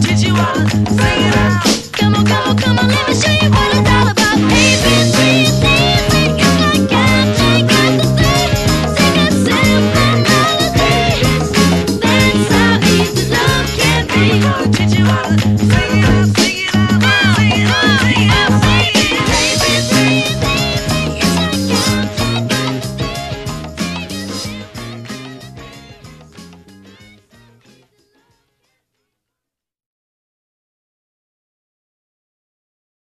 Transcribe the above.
teach you all. sing it out. Come on, come on, come on, let me show you what it's all about. Hey,